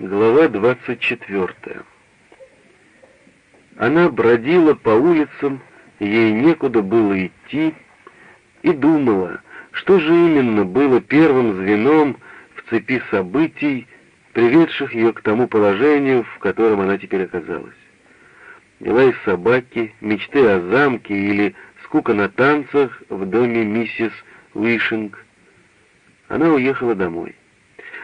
Глава 24. Она бродила по улицам, ей некуда было идти, и думала, что же именно было первым звеном в цепи событий, приведших ее к тому положению, в котором она теперь оказалась. Дела из собаки, мечты о замке или скука на танцах в доме миссис Уишинг. Она уехала домой.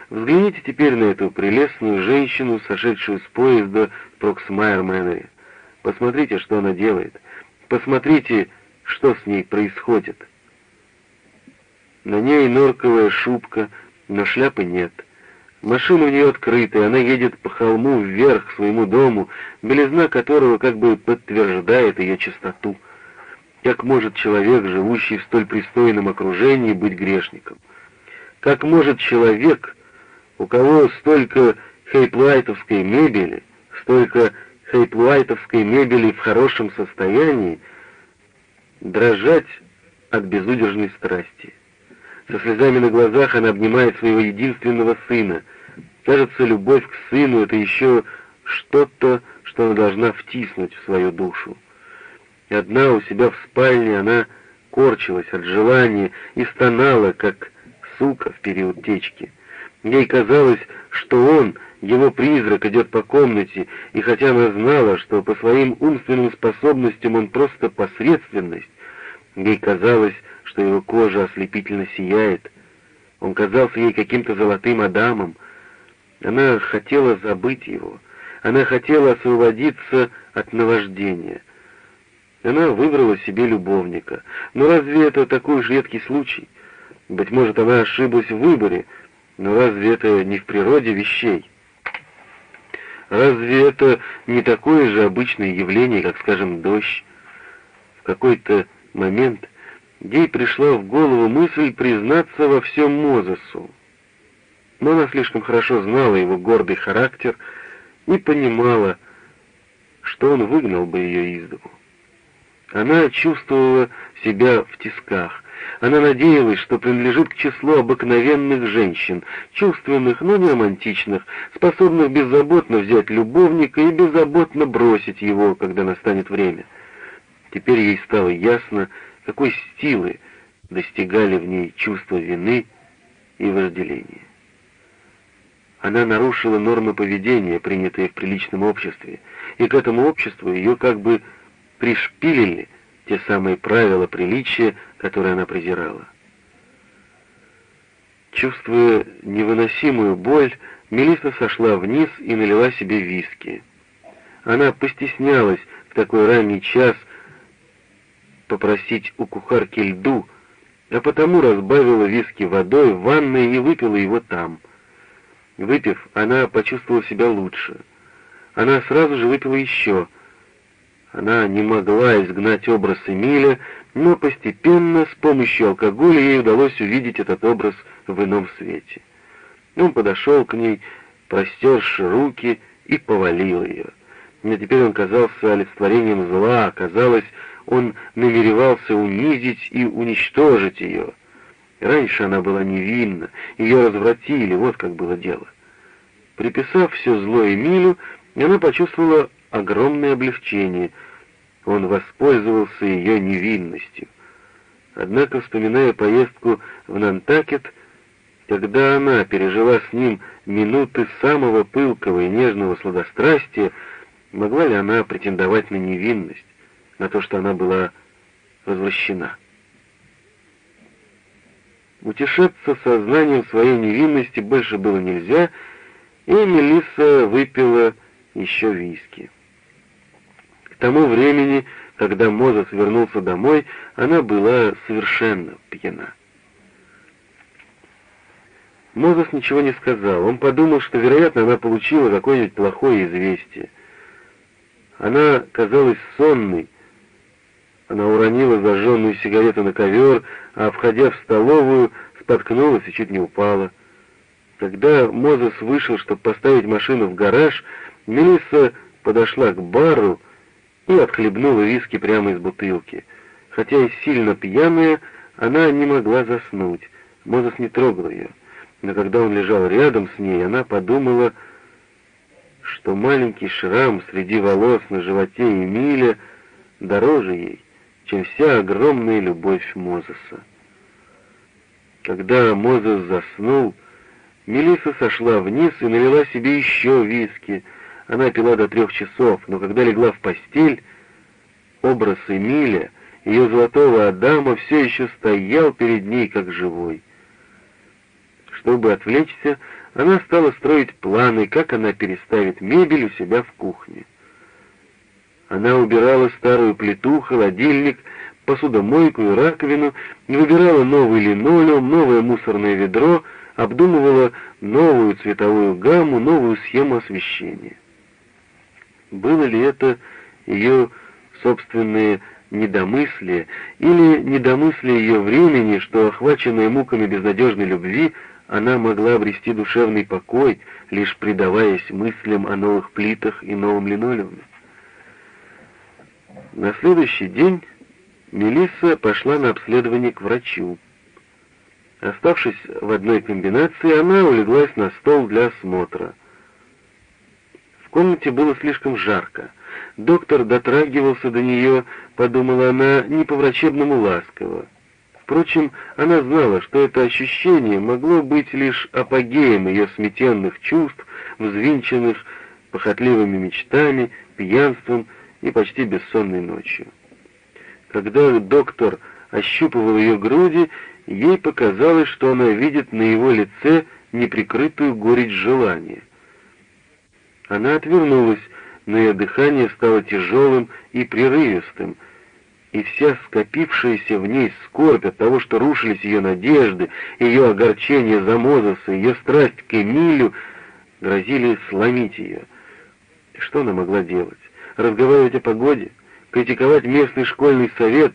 Взгляните теперь на эту прелестную женщину, сошедшую с поезда в Проксмайер-Мэннере. Посмотрите, что она делает. Посмотрите, что с ней происходит. На ней норковая шубка, но шляпы нет. Машина у нее открытая, она едет по холму вверх к своему дому, белизна которого как бы подтверждает ее чистоту. Как может человек, живущий в столь пристойном окружении, быть грешником? Как может человек, у кого столько хейплайтовской мебели, столько хейплайтовской мебели в хорошем состоянии, дрожать от безудержной страсти. Со слезами на глазах она обнимает своего единственного сына. Кажется, любовь к сыну — это еще что-то, что она должна втиснуть в свою душу. И одна у себя в спальне она корчилась от желания и стонала, как сука в период течки. Ей казалось, что он, его призрак, идет по комнате, и хотя она знала, что по своим умственным способностям он просто посредственность, ей казалось, что его кожа ослепительно сияет. Он казался ей каким-то золотым адамом. Она хотела забыть его. Она хотела освободиться от наваждения. Она выбрала себе любовника. Но разве это такой уж редкий случай? Быть может, она ошиблась в выборе, но разве это не в природе вещей? Разве это не такое же обычное явление, как, скажем, дождь? В какой-то момент ей пришла в голову мысль признаться во всем Мозесу. Но она слишком хорошо знала его гордый характер и понимала, что он выгнал бы ее из дому. Она чувствовала себя в тисках, она надеялась, что принадлежит к числу обыкновенных женщин, чувственных, но не романтичных, способных беззаботно взять любовника и беззаботно бросить его, когда настанет время. Теперь ей стало ясно, какой силы достигали в ней чувства вины и вожделения. Она нарушила нормы поведения, принятые в приличном обществе, и к этому обществу ее как бы пришпилили те самые правила приличия, которые она презирала. Чувствуя невыносимую боль, Мелисса сошла вниз и налила себе виски. Она постеснялась в такой ранний час попросить у кухарки льду, а потому разбавила виски водой в ванной и выпила его там. Выпив, она почувствовала себя лучше. Она сразу же выпила еще — она не могла изгнать образ Эмиля, но постепенно с помощью алкоголя ей удалось увидеть этот образ в ином свете. Он подошел к ней, простерши руки и повалил ее. Но теперь он казался олицетворением зла, казалось, он намеревался унизить и уничтожить ее. Раньше она была невинна, ее развратили, вот как было дело. Приписав все зло Эмилю, она почувствовала огромное облегчение. Он воспользовался ее невинностью. Однако, вспоминая поездку в Нантакет, когда она пережила с ним минуты самого пылкого и нежного сладострастия, могла ли она претендовать на невинность, на то, что она была возвращена? Утешаться сознанием своей невинности больше было нельзя, и Мелисса выпила еще виски. К тому времени, когда Мозес вернулся домой, она была совершенно пьяна. Мозес ничего не сказал. Он подумал, что, вероятно, она получила какое-нибудь плохое известие. Она казалась сонной. Она уронила зажженную сигарету на ковер, а, входя в столовую, споткнулась и чуть не упала. Когда Мозес вышел, чтобы поставить машину в гараж, Мелисса подошла к бару и отхлебнула виски прямо из бутылки. Хотя и сильно пьяная, она не могла заснуть. Мозес не трогал ее. Но когда он лежал рядом с ней, она подумала, что маленький шрам среди волос на животе Эмиля дороже ей, чем вся огромная любовь Мозеса. Когда Мозес заснул, Мелисса сошла вниз и налила себе еще виски. Она пила до трех часов, но когда легла в постель, образ Эмиля, ее золотого Адама, все еще стоял перед ней как живой. Чтобы отвлечься, она стала строить планы, как она переставит мебель у себя в кухне. Она убирала старую плиту, холодильник, посудомойку и раковину, выбирала новый линолеум, новое мусорное ведро, обдумывала новую цветовую гамму, новую схему освещения. Было ли это ее собственное недомыслие или недомыслие ее времени, что, охваченная муками безнадежной любви, она могла обрести душевный покой, лишь предаваясь мыслям о новых плитах и новом линолеуме? На следующий день Мелисса пошла на обследование к врачу. Оставшись в одной комбинации, она улеглась на стол для осмотра. Комнате было слишком жарко. Доктор дотрагивался до нее, подумала она, не по-врачебному ласково. Впрочем, она знала, что это ощущение могло быть лишь апогеем ее сметенных чувств, взвинченных похотливыми мечтами, пьянством и почти бессонной ночью. Когда доктор ощупывал ее груди, ей показалось, что она видит на его лице неприкрытую горечь желания. Она отвернулась, но ее дыхание стало тяжелым и прерывистым, и вся скопившаяся в ней скорбь от того, что рушились ее надежды, ее огорчение за Мозеса, ее страсть к Эмилю, грозили сломить ее. Что она могла делать? разговаривать о погоде, критиковать местный школьный совет,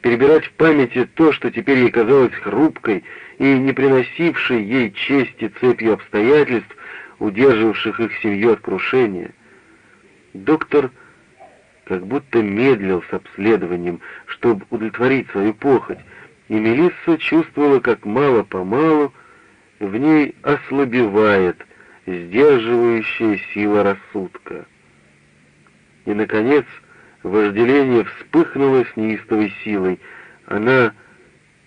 перебирать в памяти то, что теперь ей казалось хрупкой и не приносившей ей чести цепью обстоятельств, удерживавших их семью от крушения. Доктор как будто медлил с обследованием, чтобы удовлетворить свою похоть, и Мелисса чувствовала, как мало-помалу в ней ослабевает сдерживающая сила рассудка. И, наконец, вожделение вспыхнуло с неистовой силой. Она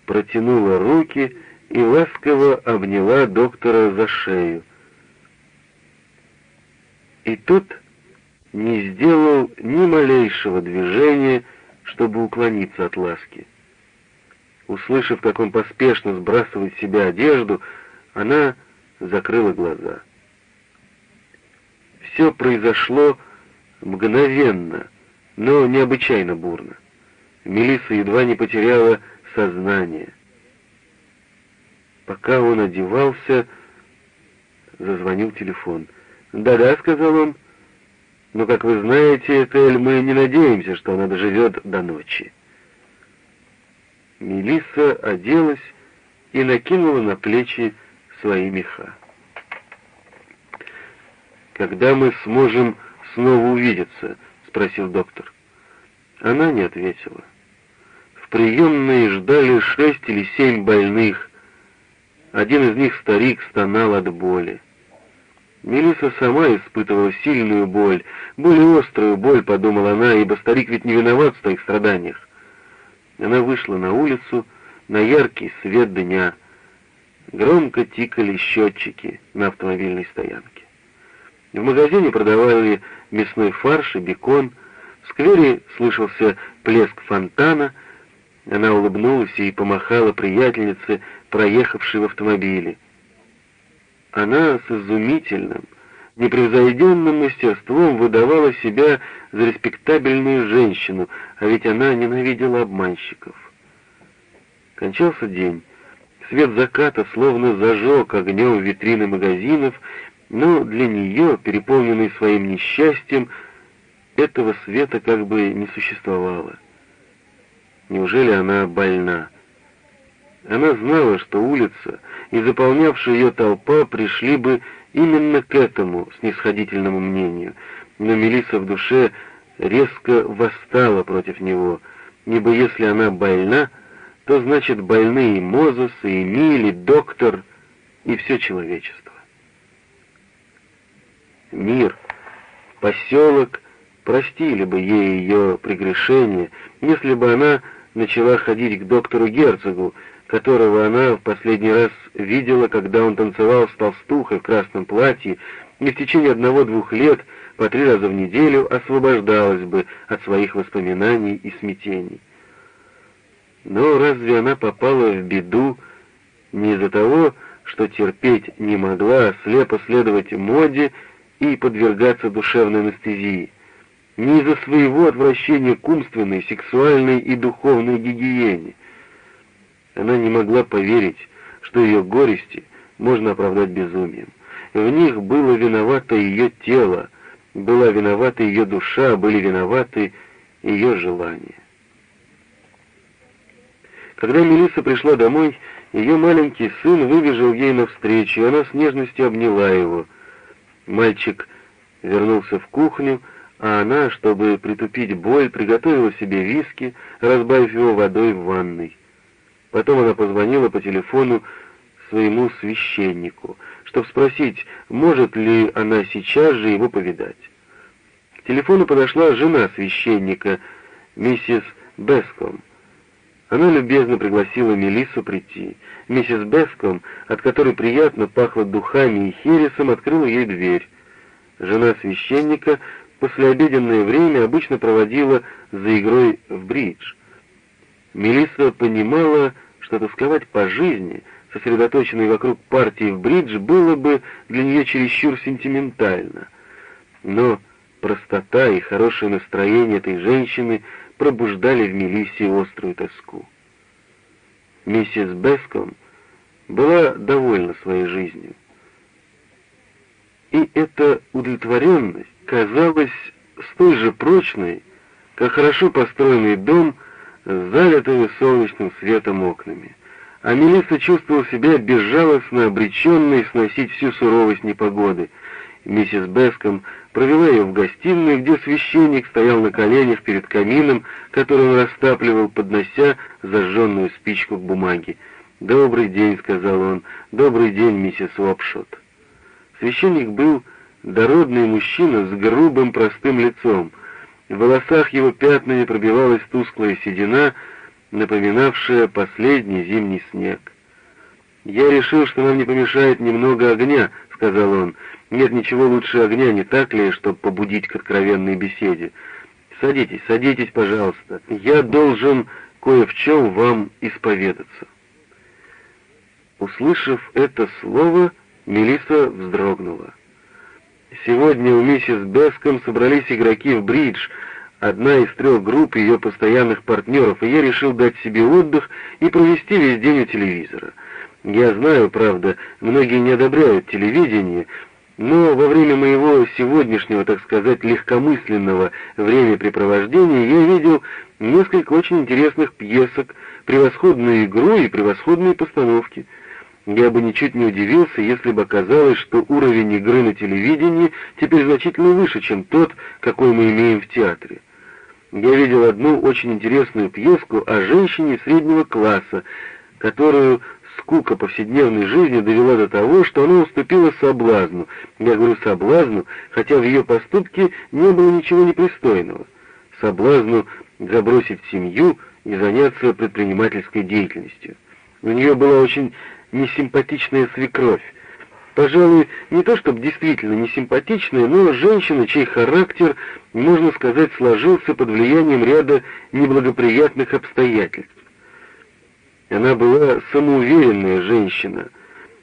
протянула руки и ласково обняла доктора за шею. И тут не сделал ни малейшего движения, чтобы уклониться от ласки. Услышав, как он поспешно сбрасывает с себя одежду, она закрыла глаза. Все произошло мгновенно, но необычайно бурно. Мелисса едва не потеряла сознание. Пока он одевался, зазвонил телефон. «Да-да», — сказал он, — «но, как вы знаете, Этель, мы не надеемся, что она доживет до ночи». Мелисса оделась и накинула на плечи свои меха. «Когда мы сможем снова увидеться?» — спросил доктор. Она не ответила. В приемной ждали шесть или семь больных. Один из них, старик, стонал от боли. Мелисса сама испытывала сильную боль, более острую боль, подумала она, ибо старик ведь не виноват в своих страданиях. Она вышла на улицу, на яркий свет дня. Громко тикали счетчики на автомобильной стоянке. В магазине продавали мясной фарш и бекон. В сквере слышался плеск фонтана. Она улыбнулась и помахала приятельнице, проехавшей в автомобиле. Она с изумительным, непревзойденным мастерством выдавала себя за респектабельную женщину, а ведь она ненавидела обманщиков. Кончался день. Свет заката словно зажег огнем витрины магазинов, но для нее, переполненной своим несчастьем, этого света как бы не существовало. Неужели она больна? Она знала, что улица и заполнявшая ее толпа пришли бы именно к этому снисходительному мнению, но Мелисса в душе резко восстала против него, ибо если она больна, то значит больны и Мозес, и Эмиль, доктор, и все человечество. Мир, поселок простили бы ей ее прегрешение, если бы она начала ходить к доктору Герцогу, которого она в последний раз видела, когда он танцевал с толстухой в красном платье, и в течение одного-двух лет по три раза в неделю освобождалась бы от своих воспоминаний и смятений. Но разве она попала в беду не из-за того, что терпеть не могла, а слепо следовать моде и подвергаться душевной анестезии? Не из-за своего отвращения к умственной, сексуальной и духовной гигиене. Она не могла поверить, что ее горести можно оправдать безумием. В них было виновато ее тело, была виновата ее душа, были виноваты ее желания. Когда Мелисса пришла домой, ее маленький сын выбежал ей навстречу, и она с нежностью обняла его. Мальчик вернулся в кухню, а она, чтобы притупить боль, приготовила себе виски, разбавив его водой в ванной. Потом она позвонила по телефону своему священнику, чтобы спросить, может ли она сейчас же его повидать. К телефону подошла жена священника, миссис Беском. Она любезно пригласила Мелиссу прийти. Миссис Беском, от которой приятно пахло духами и хересом, открыла ей дверь. Жена священника послеобеденное время обычно проводила за игрой в бридж. Мелисса понимала, что тосковать по жизни, сосредоточенной вокруг партии в бридж, было бы для нее чересчур сентиментально. Но простота и хорошее настроение этой женщины пробуждали в Мелиссе острую тоску. Миссис Беском была довольна своей жизнью. И эта удовлетворенность казалась столь же прочной, как хорошо построенный дом с залитыми солнечным светом окнами. А Мелисса чувствовала себя безжалостно обреченной сносить всю суровость непогоды. Миссис Беском провела ее в гостиную, где священник стоял на коленях перед камином, который он растапливал, поднося зажженную спичку к бумаге. «Добрый день», — сказал он, — «добрый день, миссис Уопшот». Священник был дородный мужчина с грубым простым лицом. В волосах его пятнами пробивалась тусклая седина, напоминавшая последний зимний снег. «Я решил, что нам не помешает немного огня», — сказал он. «Нет ничего лучше огня, не так ли, чтобы побудить к откровенной беседе? Садитесь, садитесь, пожалуйста. Я должен кое в чем вам исповедаться». Услышав это слово, Мелисса вздрогнула. Сегодня у миссис Беском собрались игроки в бридж, одна из трех групп ее постоянных партнеров, и я решил дать себе отдых и провести весь день у телевизора. Я знаю, правда, многие не одобряют телевидение, но во время моего сегодняшнего, так сказать, легкомысленного времяпрепровождения я видел несколько очень интересных пьесок, превосходную игру и превосходные постановки — я бы ничуть не удивился, если бы оказалось, что уровень игры на телевидении теперь значительно выше, чем тот, какой мы имеем в театре. Я видел одну очень интересную пьеску о женщине среднего класса, которую скука повседневной жизни довела до того, что она уступила соблазну. Я говорю соблазну, хотя в ее поступке не было ничего непристойного. Соблазну забросить семью и заняться предпринимательской деятельностью. У нее была очень несимпатичная свекровь. Пожалуй, не то чтобы действительно несимпатичная, но женщина, чей характер, можно сказать, сложился под влиянием ряда неблагоприятных обстоятельств. Она была самоуверенная женщина.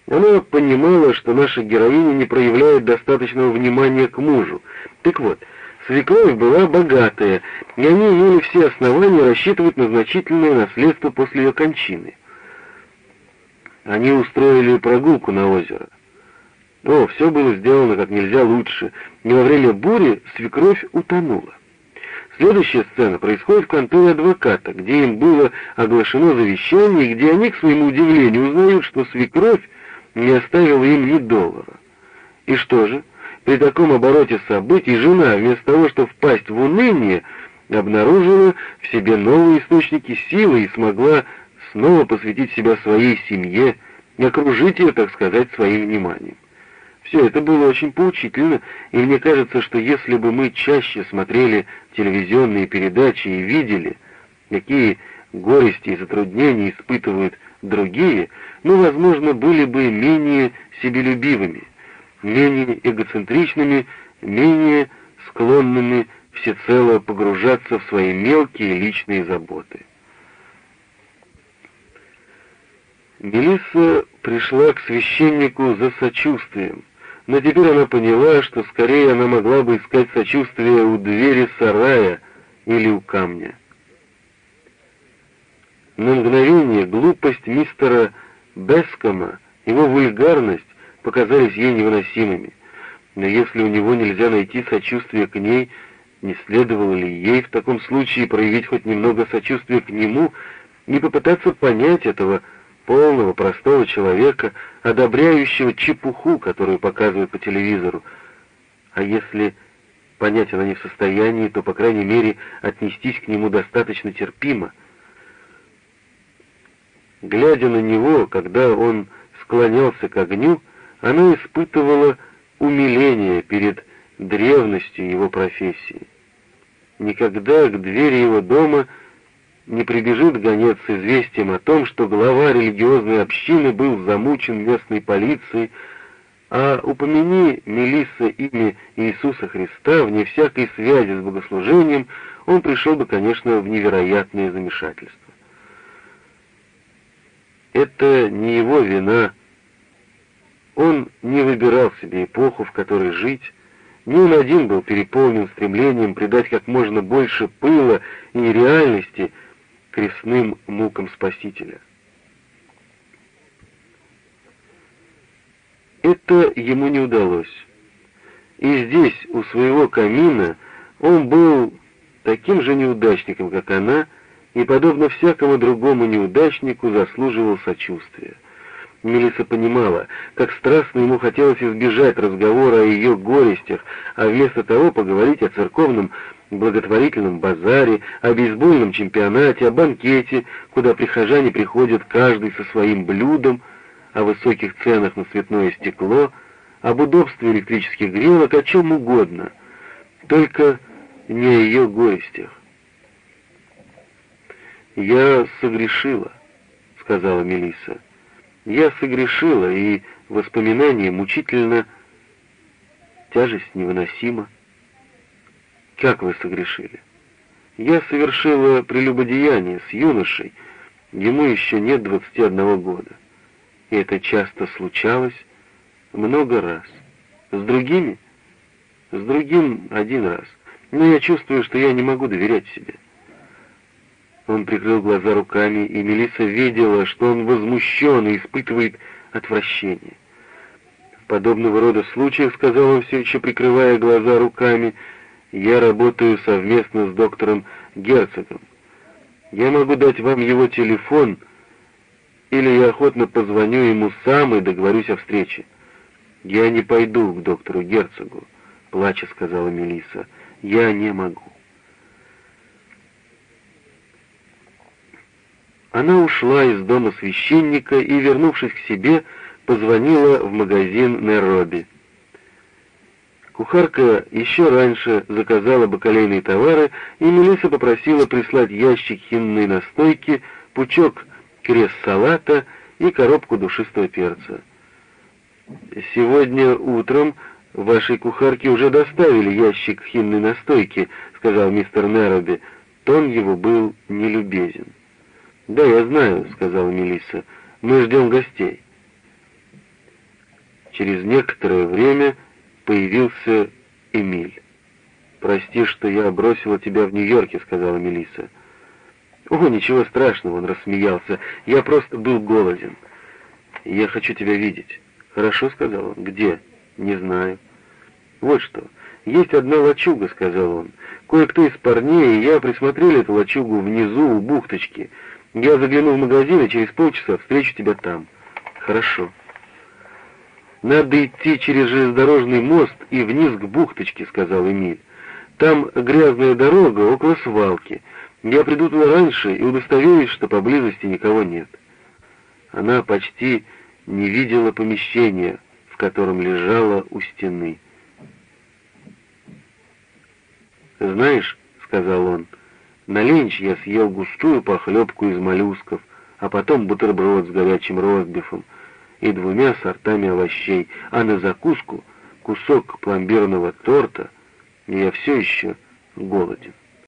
Она понимала, что наша героиня не проявляет достаточного внимания к мужу. Так вот, свекровь была богатая, и они имели все основания рассчитывать на значительное наследство после ее кончины. Они устроили прогулку на озеро. О, все было сделано как нельзя лучше. Не во время бури свекровь утонула. Следующая сцена происходит в конторе адвоката, где им было оглашено завещание, где они, к своему удивлению, узнают, что свекровь не оставила им ни доллара. И что же? При таком обороте событий жена, вместо того, чтобы впасть в уныние, обнаружила в себе новые источники силы и смогла снова посвятить себя своей семье и окружить ее, так сказать, своим вниманием. все это было очень поучительно, и мне кажется, что если бы мы чаще смотрели телевизионные передачи и видели, какие горести и затруднения испытывают другие, мы, возможно, были бы менее себелюбивыми, менее эгоцентричными, менее склонными всецело погружаться в свои мелкие личные заботы. Мелисса пришла к священнику за сочувствием, но теперь она поняла, что скорее она могла бы искать сочувствие у двери сарая или у камня. На мгновение глупость мистера Бескома, его вульгарность показались ей невыносимыми. Но если у него нельзя найти сочувствие к ней, не следовало ли ей в таком случае проявить хоть немного сочувствия к нему, не попытаться понять этого полного, простого человека, одобряющего чепуху, которую показывают по телевизору. А если понять она не в состоянии, то, по крайней мере, отнестись к нему достаточно терпимо. Глядя на него, когда он склонялся к огню, она испытывала умиление перед древностью его профессии. Никогда к двери его дома не прибежит гонец с известием о том, что глава религиозной общины был замучен местной полицией, а упомяни Мелисса имя Иисуса Христа вне всякой связи с богослужением, он пришел бы, конечно, в невероятное замешательство. Это не его вина. Он не выбирал себе эпоху, в которой жить, не он один был переполнен стремлением придать как можно больше пыла и реальности крестным мукам Спасителя. Это ему не удалось. И здесь, у своего камина, он был таким же неудачником, как она, и, подобно всякому другому неудачнику, заслуживал сочувствия. Мелисса понимала, как страстно ему хотелось избежать разговора о ее горестях, а вместо того поговорить о церковном благотворительном базаре, о бейсбольном чемпионате, о банкете, куда прихожане приходят каждый со своим блюдом, о высоких ценах на цветное стекло, об удобстве электрических грелок, о чем угодно, только не о ее горестях. «Я согрешила», — сказала Мелисса. «Я согрешила, и воспоминание мучительно, тяжесть невыносима». «Как вы согрешили?» «Я совершила прелюбодеяние с юношей, ему еще нет 21 года. И это часто случалось много раз. С другими? С другим один раз. Но я чувствую, что я не могу доверять себе». Он прикрыл глаза руками, и Мелисса видела, что он возмущен и испытывает отвращение. В подобного рода случаях, сказал он все еще прикрывая глаза руками, я работаю совместно с доктором Герцогом. Я могу дать вам его телефон, или я охотно позвоню ему сам и договорюсь о встрече. Я не пойду к доктору Герцогу, плача сказала Мелисса. Я не могу. Она ушла из дома священника и, вернувшись к себе, позвонила в магазин Нероби. Кухарка еще раньше заказала бакалейные товары, и Мелисса попросила прислать ящик хинной настойки, пучок крест-салата и коробку душистого перца. «Сегодня утром вашей кухарке уже доставили ящик хинной настойки», — сказал мистер Нероби. Тон его был нелюбезен. «Да, я знаю», — сказала Мелисса. «Мы ждем гостей». Через некоторое время появился Эмиль. «Прости, что я бросила тебя в Нью-Йорке», — сказала Мелисса. «О, ничего страшного», — он рассмеялся. «Я просто был голоден. Я хочу тебя видеть». «Хорошо», — сказал он. «Где?» «Не знаю». «Вот что. Есть одна лачуга», — сказал он. «Кое-кто из парней и я присмотрели эту лачугу внизу у бухточки». Я загляну в магазин, и через полчаса встречу тебя там. Хорошо. Надо идти через железнодорожный мост и вниз к бухточке, сказал Эмиль. Там грязная дорога около свалки. Я приду туда раньше и удостоверюсь, что поблизости никого нет. Она почти не видела помещения, в котором лежала у стены. «Знаешь», — сказал он, — «на ленч я съел густую похлебку из моллюсков, а потом бутерброд с горячим ростбифом и двумя сортами овощей, а на закуску кусок пломбирного торта, и я все еще голоден».